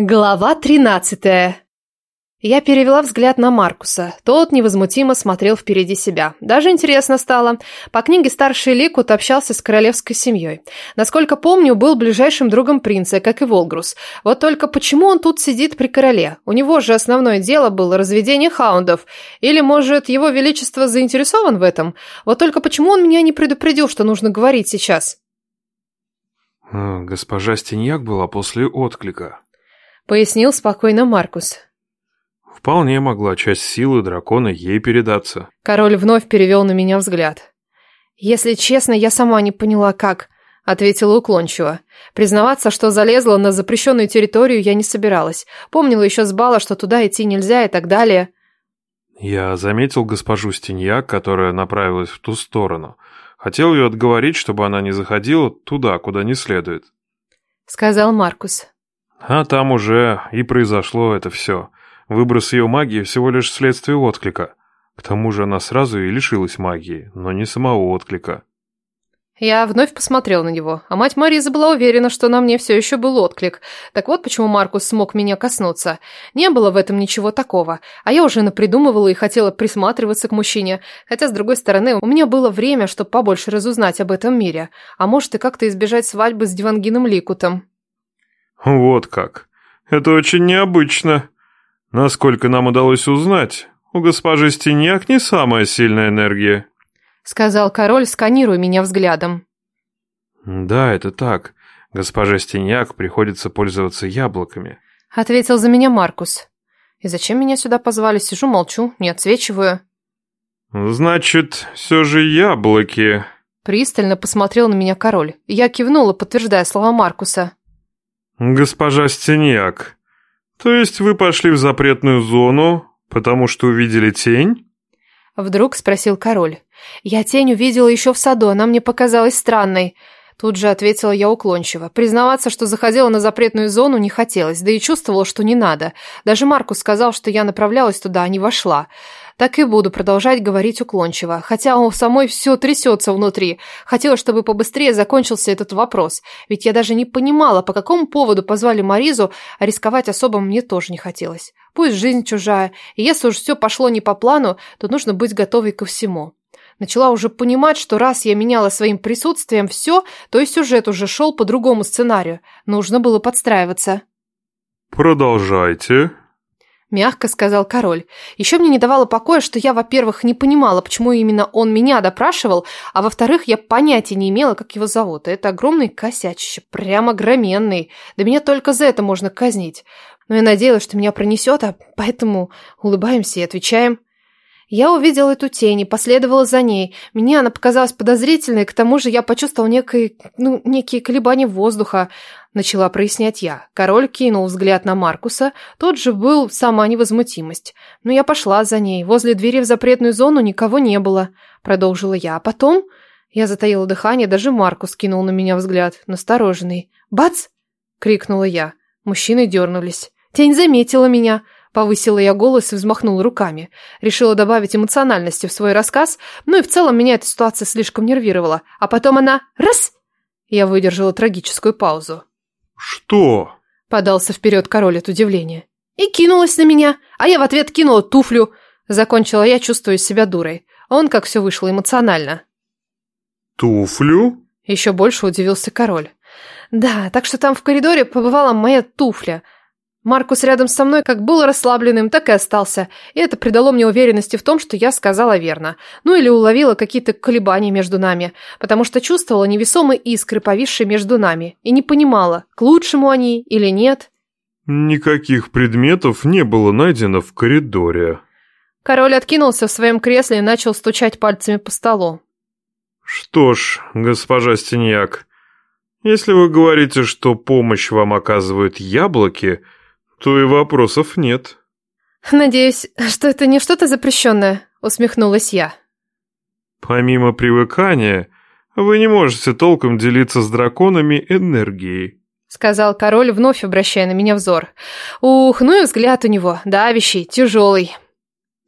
Глава тринадцатая. Я перевела взгляд на Маркуса. Тот невозмутимо смотрел впереди себя. Даже интересно стало. По книге старший Ликут общался с королевской семьей. Насколько помню, был ближайшим другом принца, как и Волгрус. Вот только почему он тут сидит при короле? У него же основное дело было разведение хаундов. Или, может, его величество заинтересован в этом? Вот только почему он меня не предупредил, что нужно говорить сейчас? Госпожа Стеньяк была после отклика пояснил спокойно Маркус. Вполне могла часть силы дракона ей передаться. Король вновь перевел на меня взгляд. Если честно, я сама не поняла, как, ответила уклончиво. Признаваться, что залезла на запрещенную территорию, я не собиралась. Помнила еще с бала, что туда идти нельзя и так далее. Я заметил госпожу Стеньяк, которая направилась в ту сторону. Хотел ее отговорить, чтобы она не заходила туда, куда не следует. Сказал Маркус. А там уже и произошло это все. Выброс ее магии всего лишь следствие отклика. К тому же она сразу и лишилась магии, но не самого отклика. Я вновь посмотрел на него, а мать Мариза была уверена, что на мне все еще был отклик. Так вот почему Маркус смог меня коснуться. Не было в этом ничего такого, а я уже напридумывала и хотела присматриваться к мужчине, хотя, с другой стороны, у меня было время, чтобы побольше разузнать об этом мире, а может и как-то избежать свадьбы с Дивангином Ликутом. Вот как. Это очень необычно. Насколько нам удалось узнать, у госпожи Стеньяк не самая сильная энергия. Сказал король, сканируя меня взглядом. Да, это так. Госпоже Стеньяк приходится пользоваться яблоками. Ответил за меня Маркус. И зачем меня сюда позвали? Сижу, молчу, не отсвечиваю. Значит, все же яблоки. Пристально посмотрел на меня король. Я кивнула, подтверждая слова Маркуса. «Госпожа Стеньяк, то есть вы пошли в запретную зону, потому что увидели тень?» Вдруг спросил король. «Я тень увидела еще в саду, она мне показалась странной». Тут же ответила я уклончиво. Признаваться, что заходила на запретную зону, не хотелось, да и чувствовала, что не надо. Даже Маркус сказал, что я направлялась туда, а не вошла. Так и буду продолжать говорить уклончиво, хотя у самой все трясется внутри. Хотела, чтобы побыстрее закончился этот вопрос, ведь я даже не понимала, по какому поводу позвали Маризу, а рисковать особо мне тоже не хотелось. Пусть жизнь чужая, и если уж все пошло не по плану, то нужно быть готовой ко всему. Начала уже понимать, что раз я меняла своим присутствием все, то и сюжет уже шел по другому сценарию. Нужно было подстраиваться. «Продолжайте», Мягко сказал король. Еще мне не давало покоя, что я, во-первых, не понимала, почему именно он меня допрашивал, а во-вторых, я понятия не имела, как его зовут. Это огромный косячище, прямо громенный. Да меня только за это можно казнить. Но я надеялась, что меня пронесет, а поэтому улыбаемся и отвечаем. Я увидела эту тень и последовала за ней. Мне она показалась подозрительной, к тому же я почувствовала некое, ну, некие колебания воздуха. Начала прояснять я. Король кинул взгляд на Маркуса, тот же был сама невозмутимость. Но я пошла за ней. Возле двери в запретную зону никого не было. Продолжила я. А потом... Я затаила дыхание, даже Маркус кинул на меня взгляд, настороженный. «Бац!» — крикнула я. Мужчины дернулись. Тень заметила меня. Повысила я голос и взмахнула руками. Решила добавить эмоциональности в свой рассказ, ну и в целом меня эта ситуация слишком нервировала. А потом она... Раз! Я выдержала трагическую паузу. «Что?» — подался вперед король от удивления. И кинулась на меня, а я в ответ кинула туфлю. Закончила я, чувствуя себя дурой. Он как все вышло эмоционально. «Туфлю?» Еще больше удивился король. «Да, так что там в коридоре побывала моя туфля». Маркус рядом со мной как был расслабленным, так и остался, и это придало мне уверенности в том, что я сказала верно. Ну или уловила какие-то колебания между нами, потому что чувствовала невесомые искры, повисшие между нами, и не понимала, к лучшему они или нет. Никаких предметов не было найдено в коридоре. Король откинулся в своем кресле и начал стучать пальцами по столу. Что ж, госпожа Стеньяк, если вы говорите, что помощь вам оказывают яблоки, то и вопросов нет. Надеюсь, что это не что-то запрещенное, усмехнулась я. Помимо привыкания, вы не можете толком делиться с драконами энергией. Сказал король, вновь обращая на меня взор. Ух, ну и взгляд у него, давящий, тяжелый.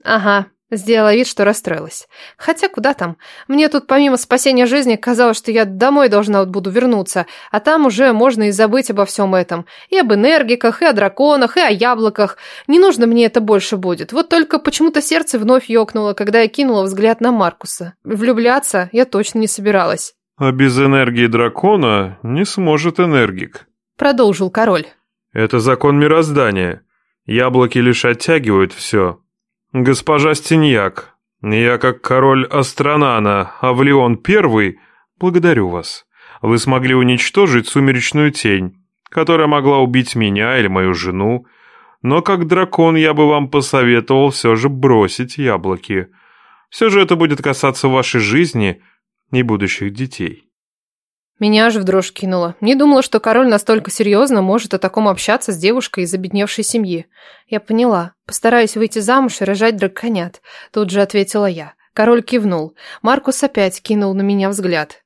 Ага, Сделала вид, что расстроилась. Хотя куда там? Мне тут помимо спасения жизни казалось, что я домой должна вот буду вернуться, а там уже можно и забыть обо всем этом. И об энергиках, и о драконах, и о яблоках. Не нужно мне это больше будет. Вот только почему-то сердце вновь ёкнуло, когда я кинула взгляд на Маркуса. Влюбляться я точно не собиралась. «А без энергии дракона не сможет энергик», — продолжил король. «Это закон мироздания. Яблоки лишь оттягивают все, «Госпожа Стеньяк, я как король Астронана, Авлеон Первый, благодарю вас. Вы смогли уничтожить сумеречную тень, которая могла убить меня или мою жену, но как дракон я бы вам посоветовал все же бросить яблоки. Все же это будет касаться вашей жизни и будущих детей». Меня аж в дрожь кинуло. Не думала, что король настолько серьезно может о таком общаться с девушкой из обедневшей семьи. Я поняла. Постараюсь выйти замуж и рожать драконят. Тут же ответила я. Король кивнул. Маркус опять кинул на меня взгляд.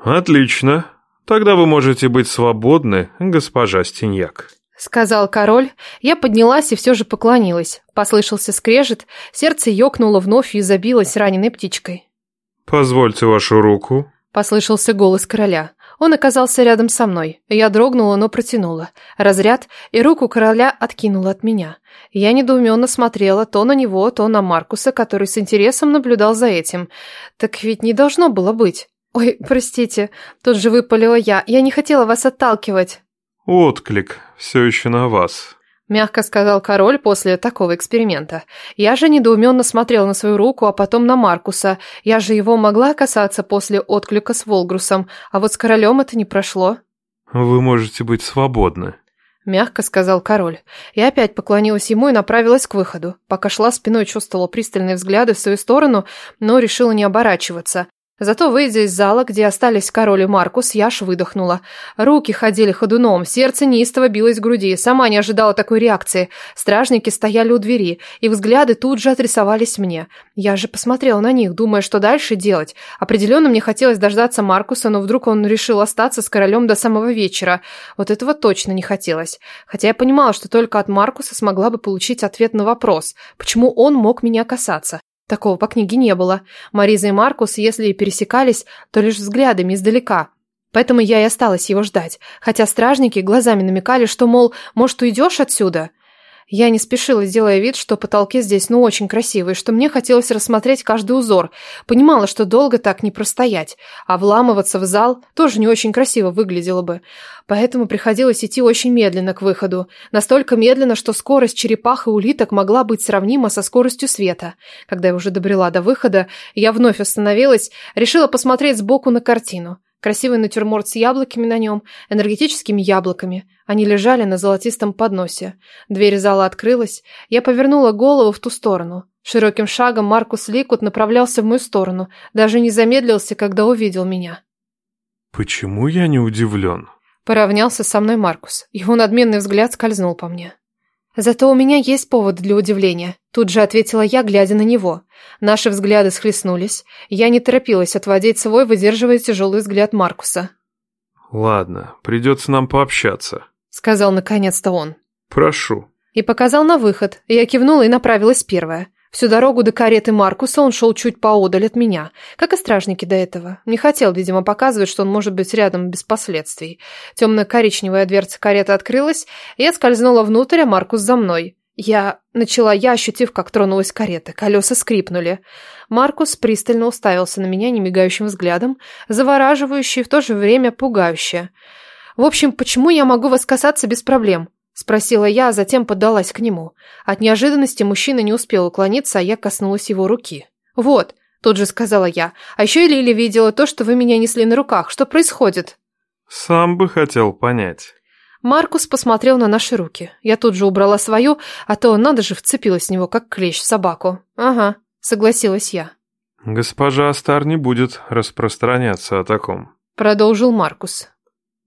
«Отлично. Тогда вы можете быть свободны, госпожа Стеньяк». Сказал король. Я поднялась и все же поклонилась. Послышался скрежет, сердце ёкнуло вновь и забилось раненой птичкой. «Позвольте вашу руку», Послышался голос короля. Он оказался рядом со мной. Я дрогнула, но протянула. Разряд, и руку короля откинула от меня. Я недоуменно смотрела то на него, то на Маркуса, который с интересом наблюдал за этим. Так ведь не должно было быть. Ой, простите, тут же выпалила я. Я не хотела вас отталкивать. Отклик все еще на вас мягко сказал король после такого эксперимента. Я же недоуменно смотрел на свою руку, а потом на Маркуса. Я же его могла касаться после отклика с Волгрусом, а вот с королем это не прошло. «Вы можете быть свободны», — мягко сказал король. Я опять поклонилась ему и направилась к выходу. Пока шла, спиной чувствовала пристальные взгляды в свою сторону, но решила не оборачиваться. Зато, выйдя из зала, где остались король и Маркус, я аж выдохнула. Руки ходили ходуном, сердце неистово билось в груди. Сама не ожидала такой реакции. Стражники стояли у двери, и взгляды тут же адресовались мне. Я же посмотрела на них, думая, что дальше делать. Определенно мне хотелось дождаться Маркуса, но вдруг он решил остаться с королем до самого вечера. Вот этого точно не хотелось. Хотя я понимала, что только от Маркуса смогла бы получить ответ на вопрос, почему он мог меня касаться. Такого по книге не было. Мариза и Маркус, если и пересекались, то лишь взглядами издалека. Поэтому я и осталась его ждать, хотя стражники глазами намекали, что, мол, может, уйдешь отсюда? Я не спешила, делая вид, что потолки здесь ну очень красивые, что мне хотелось рассмотреть каждый узор. Понимала, что долго так не простоять, а вламываться в зал тоже не очень красиво выглядело бы. Поэтому приходилось идти очень медленно к выходу. Настолько медленно, что скорость черепах и улиток могла быть сравнима со скоростью света. Когда я уже добрела до выхода, я вновь остановилась, решила посмотреть сбоку на картину. Красивый натюрморт с яблоками на нем, энергетическими яблоками. Они лежали на золотистом подносе. Дверь зала открылась. Я повернула голову в ту сторону. Широким шагом Маркус Ликут направлялся в мою сторону. Даже не замедлился, когда увидел меня. «Почему я не удивлен?» Поравнялся со мной Маркус. Его надменный взгляд скользнул по мне. Зато у меня есть повод для удивления. Тут же ответила я, глядя на него. Наши взгляды схлестнулись. Я не торопилась отводить свой, выдерживая тяжелый взгляд Маркуса. «Ладно, придется нам пообщаться», — сказал наконец-то он. «Прошу». И показал на выход. Я кивнула и направилась первая. Всю дорогу до кареты Маркуса он шел чуть поодаль от меня, как и стражники до этого. Не хотел, видимо, показывать, что он может быть рядом без последствий. Темно-коричневая дверца кареты открылась, и я скользнула внутрь, а Маркус за мной. Я начала я, ощутив, как тронулась карета. Колеса скрипнули. Маркус пристально уставился на меня немигающим взглядом, завораживающий и в то же время пугающий. В общем, почему я могу вас касаться без проблем? Спросила я, а затем поддалась к нему. От неожиданности мужчина не успел уклониться, а я коснулась его руки. «Вот», — тут же сказала я. «А еще и Лили видела то, что вы меня несли на руках. Что происходит?» «Сам бы хотел понять». Маркус посмотрел на наши руки. Я тут же убрала свою, а то надо же вцепилась в него, как клещ в собаку. «Ага», — согласилась я. «Госпожа Астар не будет распространяться о таком», — продолжил Маркус.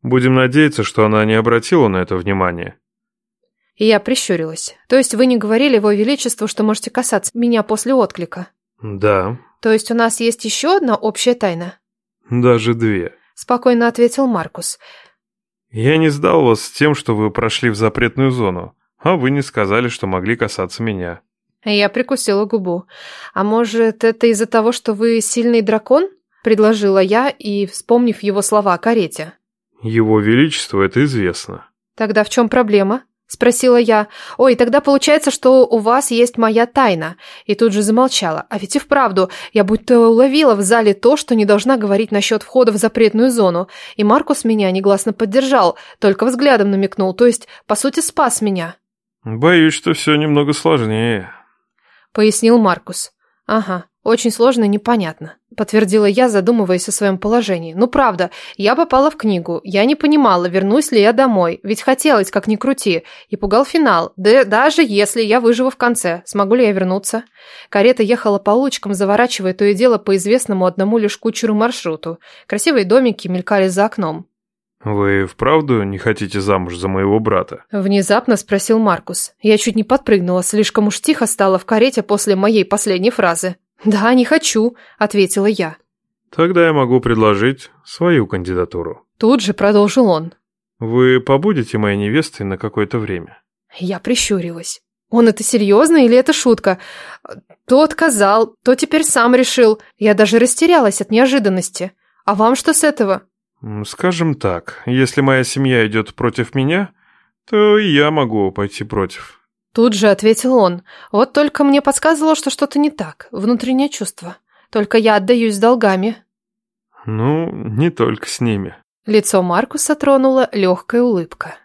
«Будем надеяться, что она не обратила на это внимания. Я прищурилась. То есть вы не говорили его величеству, что можете касаться меня после отклика? Да. То есть у нас есть еще одна общая тайна? Даже две. Спокойно ответил Маркус. Я не сдал вас с тем, что вы прошли в запретную зону, а вы не сказали, что могли касаться меня. Я прикусила губу. «А может, это из-за того, что вы сильный дракон?» Предложила я и, вспомнив его слова о карете. Его Величество это известно. «Тогда в чем проблема?» Спросила я. «Ой, тогда получается, что у вас есть моя тайна». И тут же замолчала. А ведь и вправду, я будто уловила в зале то, что не должна говорить насчет входа в запретную зону. И Маркус меня негласно поддержал, только взглядом намекнул, то есть, по сути, спас меня. «Боюсь, что все немного сложнее», — пояснил Маркус. «Ага, очень сложно и непонятно», — подтвердила я, задумываясь о своем положении. «Ну правда, я попала в книгу, я не понимала, вернусь ли я домой, ведь хотелось, как ни крути, и пугал финал, да даже если я выживу в конце, смогу ли я вернуться?» Карета ехала по улочкам, заворачивая то и дело по известному одному лишь кучеру маршруту. Красивые домики мелькали за окном. «Вы вправду не хотите замуж за моего брата?» Внезапно спросил Маркус. Я чуть не подпрыгнула, слишком уж тихо стало в карете после моей последней фразы. «Да, не хочу», — ответила я. «Тогда я могу предложить свою кандидатуру». Тут же продолжил он. «Вы побудете моей невестой на какое-то время?» Я прищурилась. «Он это серьезно или это шутка? То отказал, то теперь сам решил. Я даже растерялась от неожиданности. А вам что с этого?» «Скажем так, если моя семья идет против меня, то и я могу пойти против». Тут же ответил он. Вот только мне подсказывало, что что-то не так. Внутреннее чувство. Только я отдаюсь долгами. Ну, не только с ними. Лицо Маркуса тронула легкая улыбка.